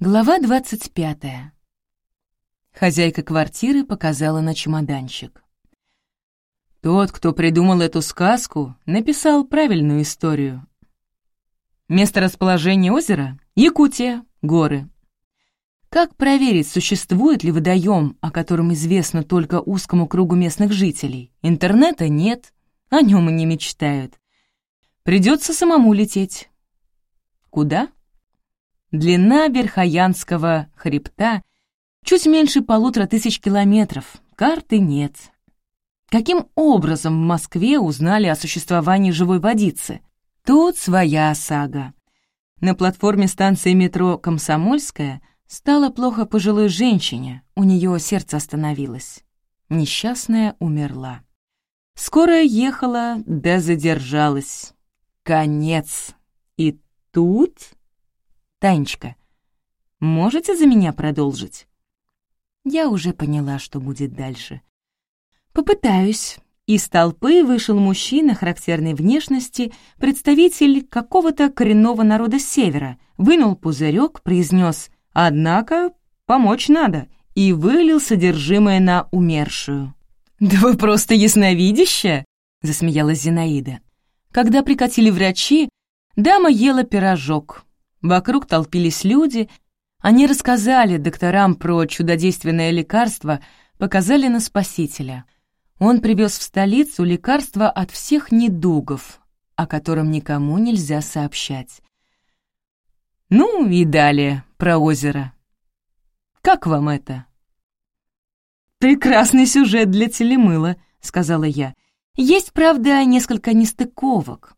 Глава двадцать пятая. Хозяйка квартиры показала на чемоданчик. Тот, кто придумал эту сказку, написал правильную историю. Место расположения озера — Якутия, горы. Как проверить, существует ли водоем, о котором известно только узкому кругу местных жителей? Интернета нет, о нем и не мечтают. Придется самому лететь. Куда? Длина Верхоянского хребта чуть меньше полутора тысяч километров, карты нет. Каким образом в Москве узнали о существовании живой водицы? Тут своя сага. На платформе станции метро «Комсомольская» стало плохо пожилой женщине, у нее сердце остановилось. Несчастная умерла. Скорая ехала, да задержалась. Конец. И тут Танечка, можете за меня продолжить?» Я уже поняла, что будет дальше. «Попытаюсь». Из толпы вышел мужчина характерной внешности, представитель какого-то коренного народа севера, вынул пузырек, произнес «Однако помочь надо» и вылил содержимое на умершую. «Да вы просто ясновидящая!» — засмеялась Зинаида. Когда прикатили врачи, дама ела пирожок, Вокруг толпились люди. Они рассказали докторам про чудодейственное лекарство, показали на спасителя. Он привез в столицу лекарство от всех недугов, о котором никому нельзя сообщать. Ну и далее про озеро. Как вам это? «Прекрасный сюжет для телемыла», — сказала я. «Есть, правда, несколько нестыковок.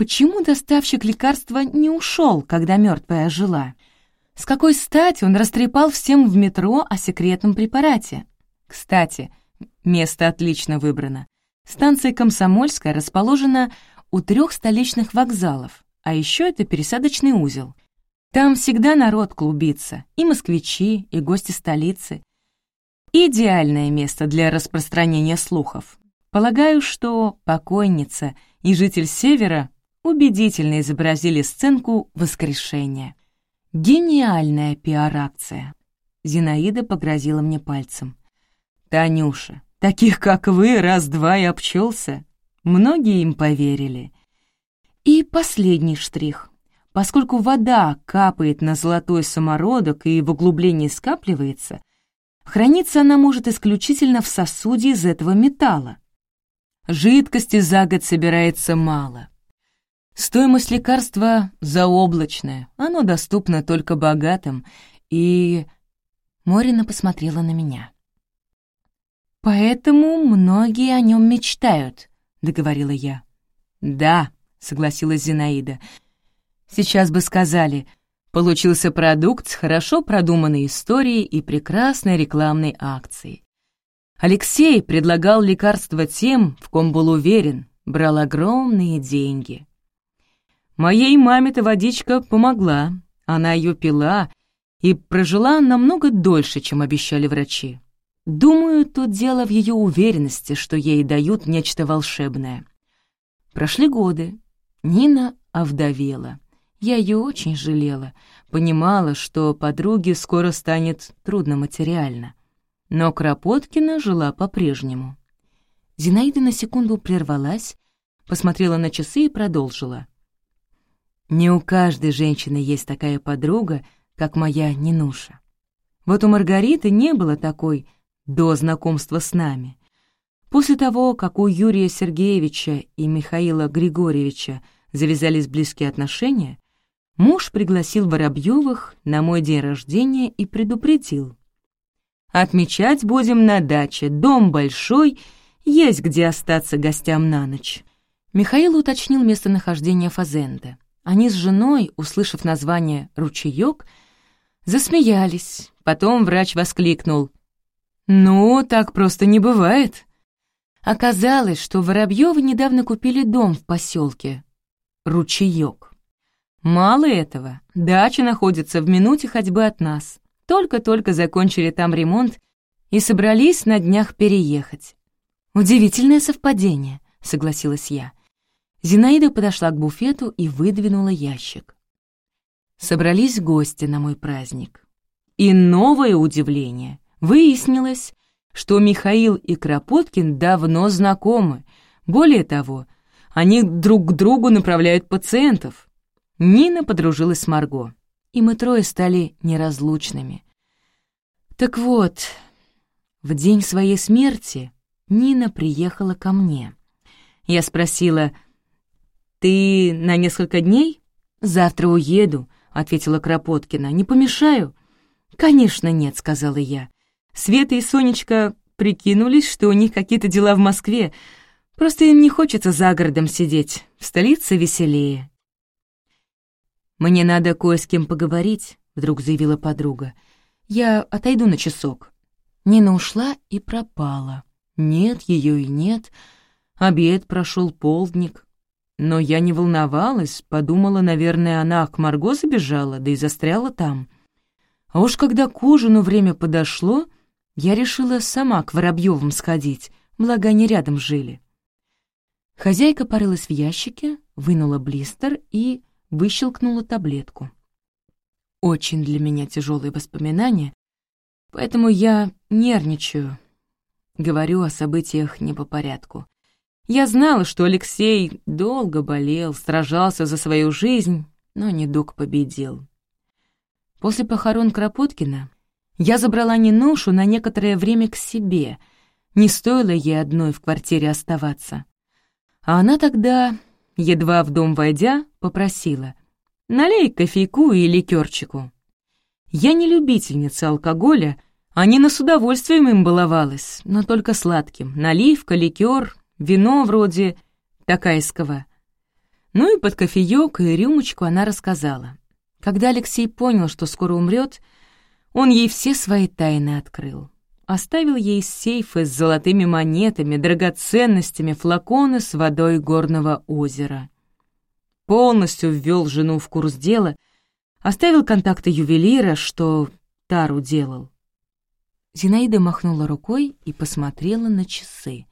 Почему доставщик лекарства не ушел, когда мертвая жила? С какой стати он растрепал всем в метро о секретном препарате? Кстати, место отлично выбрано. Станция Комсомольская расположена у трех столичных вокзалов, а еще это пересадочный узел. Там всегда народ клубится, и москвичи, и гости столицы. Идеальное место для распространения слухов. Полагаю, что покойница и житель Севера убедительно изобразили сценку воскрешения. Гениальная пиар-акция. Зинаида погрозила мне пальцем. «Танюша, таких, как вы, раз-два и обчелся. Многие им поверили». И последний штрих. Поскольку вода капает на золотой самородок и в углублении скапливается, храниться она может исключительно в сосуде из этого металла. Жидкости за год собирается мало. Стоимость лекарства заоблачная, оно доступно только богатым, и... Морина посмотрела на меня. «Поэтому многие о нем мечтают», — договорила я. «Да», — согласилась Зинаида. «Сейчас бы сказали, получился продукт с хорошо продуманной историей и прекрасной рекламной акцией. Алексей предлагал лекарства тем, в ком был уверен, брал огромные деньги». Моей маме-то водичка помогла, она ее пила и прожила намного дольше, чем обещали врачи. Думаю, тут дело в ее уверенности, что ей дают нечто волшебное. Прошли годы. Нина овдовела. Я ее очень жалела, понимала, что подруге скоро станет трудно материально. Но Кропоткина жила по-прежнему. Зинаида на секунду прервалась, посмотрела на часы и продолжила. Не у каждой женщины есть такая подруга, как моя Нинуша. Вот у Маргариты не было такой до знакомства с нами. После того, как у Юрия Сергеевича и Михаила Григорьевича завязались близкие отношения, муж пригласил Воробьевых на мой день рождения и предупредил. «Отмечать будем на даче, дом большой, есть где остаться гостям на ночь». Михаил уточнил местонахождение Фазенда. Они с женой, услышав название «ручеёк», засмеялись. Потом врач воскликнул. «Ну, так просто не бывает». Оказалось, что Воробьёвы недавно купили дом в поселке Ручеёк. Мало этого, дача находится в минуте ходьбы от нас. Только-только закончили там ремонт и собрались на днях переехать. «Удивительное совпадение», — согласилась я. Зинаида подошла к буфету и выдвинула ящик. Собрались гости на мой праздник. И новое удивление. Выяснилось, что Михаил и Кропоткин давно знакомы. Более того, они друг к другу направляют пациентов. Нина подружилась с Марго, и мы трое стали неразлучными. Так вот, в день своей смерти Нина приехала ко мне. Я спросила, «Ты на несколько дней?» «Завтра уеду», — ответила Кропоткина. «Не помешаю?» «Конечно нет», — сказала я. Света и Сонечка прикинулись, что у них какие-то дела в Москве. Просто им не хочется за городом сидеть. В столице веселее. «Мне надо кое с кем поговорить», — вдруг заявила подруга. «Я отойду на часок». Нина ушла и пропала. Нет, ее и нет. Обед прошел полдник. Но я не волновалась, подумала, наверное, она к Марго забежала, да и застряла там. А уж когда к ужину время подошло, я решила сама к Воробьевым сходить, благо они рядом жили. Хозяйка порылась в ящике, вынула блистер и выщелкнула таблетку. Очень для меня тяжелые воспоминания, поэтому я нервничаю, говорю о событиях не по порядку. Я знала, что Алексей долго болел, сражался за свою жизнь, но недуг победил. После похорон Кропоткина я забрала Нинушу на некоторое время к себе. Не стоило ей одной в квартире оставаться. А она тогда, едва в дом войдя, попросила «Налей кофейку и ликерчику». Я не любительница алкоголя, а Нина с удовольствием им баловалась, но только сладким. Наливка, ликер, вино вроде такайского. Ну и под кофеёк и рюмочку она рассказала. Когда Алексей понял, что скоро умрет, он ей все свои тайны открыл. Оставил ей сейфы с золотыми монетами, драгоценностями, флаконы с водой горного озера. Полностью ввел жену в курс дела, оставил контакты ювелира, что Тару делал. Зинаида махнула рукой и посмотрела на часы.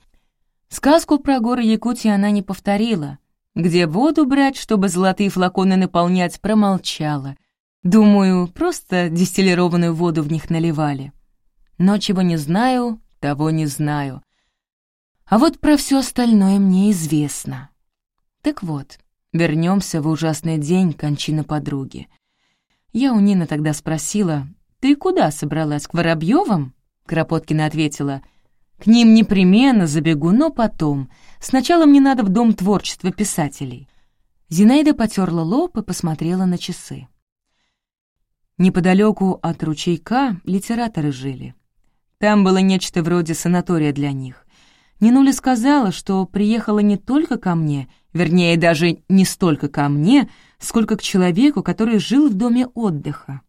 Сказку про горы Якутии она не повторила. Где воду брать, чтобы золотые флаконы наполнять, промолчала. Думаю, просто дистиллированную воду в них наливали. Но чего не знаю, того не знаю. А вот про все остальное мне известно. Так вот, вернемся в ужасный день кончины подруги. Я у Нины тогда спросила, «Ты куда собралась, к Воробьевым?» Кропоткина ответила, «К ним непременно забегу, но потом. Сначала мне надо в Дом творчества писателей». Зинаида потерла лоб и посмотрела на часы. Неподалеку от ручейка литераторы жили. Там было нечто вроде санатория для них. Нинуля сказала, что приехала не только ко мне, вернее, даже не столько ко мне, сколько к человеку, который жил в доме отдыха.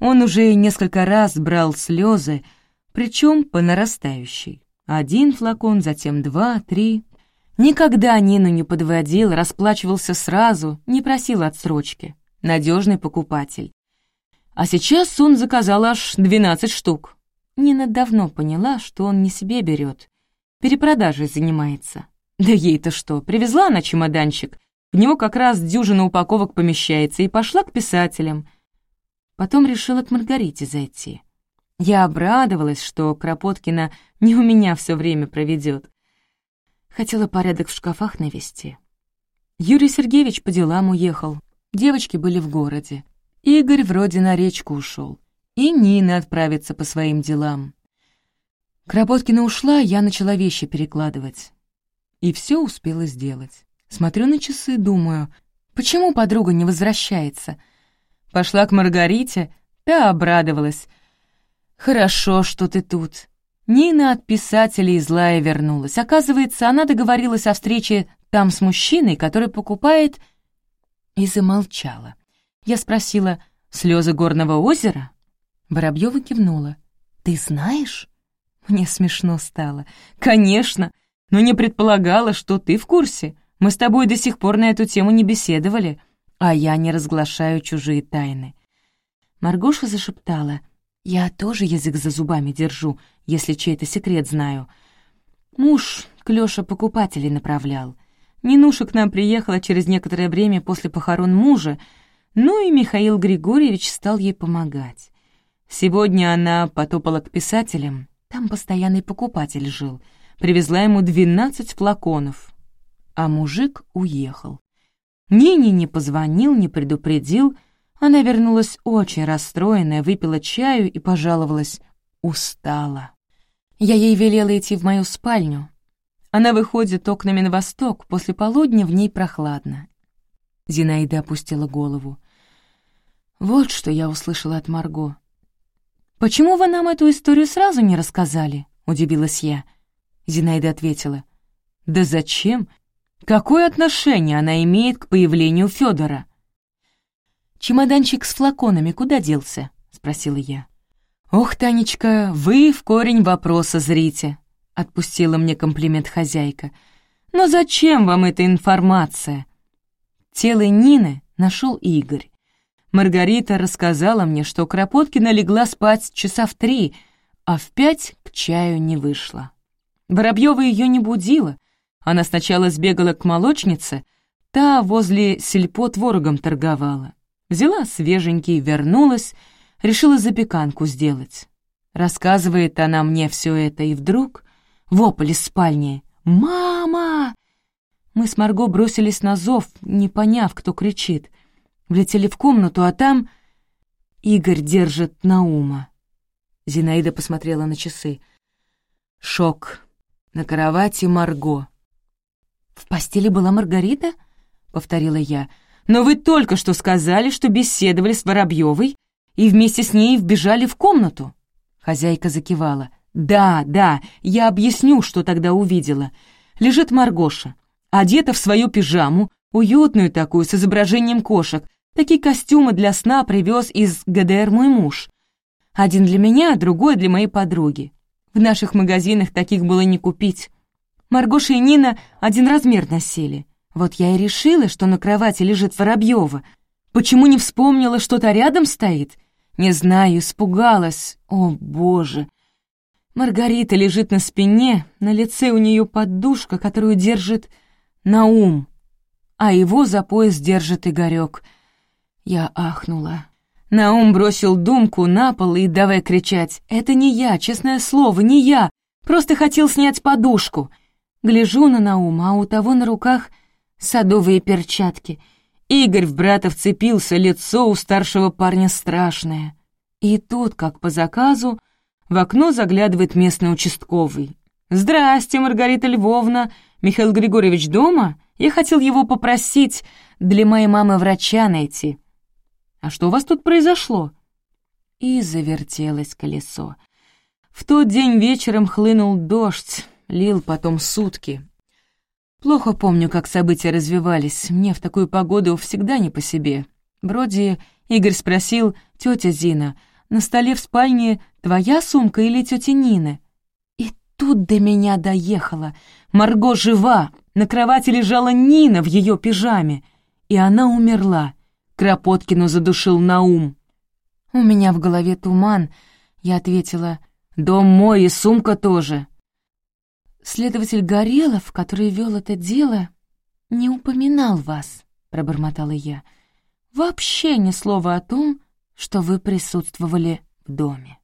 Он уже несколько раз брал слезы, причем по нарастающей. Один флакон, затем два, три. Никогда Нину не подводил, расплачивался сразу, не просил отсрочки. Надежный покупатель. А сейчас он заказал аж двенадцать штук. Нина давно поняла, что он не себе берет, перепродажей занимается. Да ей-то что, привезла она чемоданчик, в него как раз дюжина упаковок помещается, и пошла к писателям — Потом решила к Маргарите зайти. Я обрадовалась, что Кропоткина не у меня все время проведет. Хотела порядок в шкафах навести. Юрий Сергеевич по делам уехал. Девочки были в городе. Игорь вроде на речку ушел. И Нина отправится по своим делам. Кропоткина ушла, я начала вещи перекладывать. И все успела сделать. Смотрю на часы, думаю, почему подруга не возвращается — Пошла к Маргарите, та обрадовалась. «Хорошо, что ты тут». Нина от писателей злая вернулась. Оказывается, она договорилась о встрече там с мужчиной, который покупает... И замолчала. Я спросила, «Слезы горного озера?» Воробьева кивнула. «Ты знаешь?» Мне смешно стало. «Конечно, но не предполагала, что ты в курсе. Мы с тобой до сих пор на эту тему не беседовали а я не разглашаю чужие тайны. Маргоша зашептала, «Я тоже язык за зубами держу, если чей-то секрет знаю. Муж к Лёше покупателей направлял. Нинуша к нам приехала через некоторое время после похорон мужа, Ну и Михаил Григорьевич стал ей помогать. Сегодня она потопала к писателям, там постоянный покупатель жил, привезла ему двенадцать флаконов, а мужик уехал. Нине не позвонил, не предупредил, она вернулась очень расстроенная, выпила чаю и пожаловалась. Устала. Я ей велела идти в мою спальню. Она выходит окнами на восток, после полудня в ней прохладно. Зинаида опустила голову. Вот что я услышала от Марго. «Почему вы нам эту историю сразу не рассказали?» — удивилась я. Зинаида ответила. «Да зачем? Какое отношение она имеет к появлению Федора? «Чемоданчик с флаконами куда делся?» — спросила я. «Ох, Танечка, вы в корень вопроса зрите», — отпустила мне комплимент хозяйка. «Но зачем вам эта информация?» Тело Нины нашел Игорь. Маргарита рассказала мне, что Кропоткина легла спать часа в три, а в пять к чаю не вышла. Воробьева ее не будила. Она сначала сбегала к молочнице, та возле сельпо творогом торговала. Взяла свеженький, вернулась, решила запеканку сделать. Рассказывает она мне все это, и вдруг вопль из спальни «Мама!». Мы с Марго бросились на зов, не поняв, кто кричит. Влетели в комнату, а там Игорь держит Наума. Зинаида посмотрела на часы. Шок. На кровати Марго. «В постели была Маргарита?» — повторила я. «Но вы только что сказали, что беседовали с Воробьевой и вместе с ней вбежали в комнату». Хозяйка закивала. «Да, да, я объясню, что тогда увидела. Лежит Маргоша, одета в свою пижаму, уютную такую, с изображением кошек, Такие костюмы для сна привез из ГДР мой муж. Один для меня, другой для моей подруги. В наших магазинах таких было не купить. Маргоша и Нина один размер носили. Вот я и решила, что на кровати лежит Воробьева. Почему не вспомнила, что-то рядом стоит? Не знаю, испугалась. О, боже! Маргарита лежит на спине, на лице у нее подушка, которую держит Наум, а его за пояс держит Игорек — я ахнула. Наум бросил думку на пол и давай кричать. «Это не я, честное слово, не я! Просто хотел снять подушку!» Гляжу на Наума, а у того на руках садовые перчатки. Игорь в брата вцепился, лицо у старшего парня страшное. И тут, как по заказу, в окно заглядывает местный участковый. «Здрасте, Маргарита Львовна! Михаил Григорьевич дома? Я хотел его попросить для моей мамы врача найти». А что у вас тут произошло?» И завертелось колесо. В тот день вечером хлынул дождь, лил потом сутки. Плохо помню, как события развивались. Мне в такую погоду всегда не по себе. Вроде Игорь спросил, тетя Зина, на столе в спальне твоя сумка или тети Нины? И тут до меня доехала. Марго жива, на кровати лежала Нина в ее пижаме, и она умерла. Кропоткину задушил Наум. У меня в голове туман. Я ответила, «Дом мой и сумка тоже». Следователь Горелов, который вел это дело, не упоминал вас, пробормотала я. Вообще ни слова о том, что вы присутствовали в доме.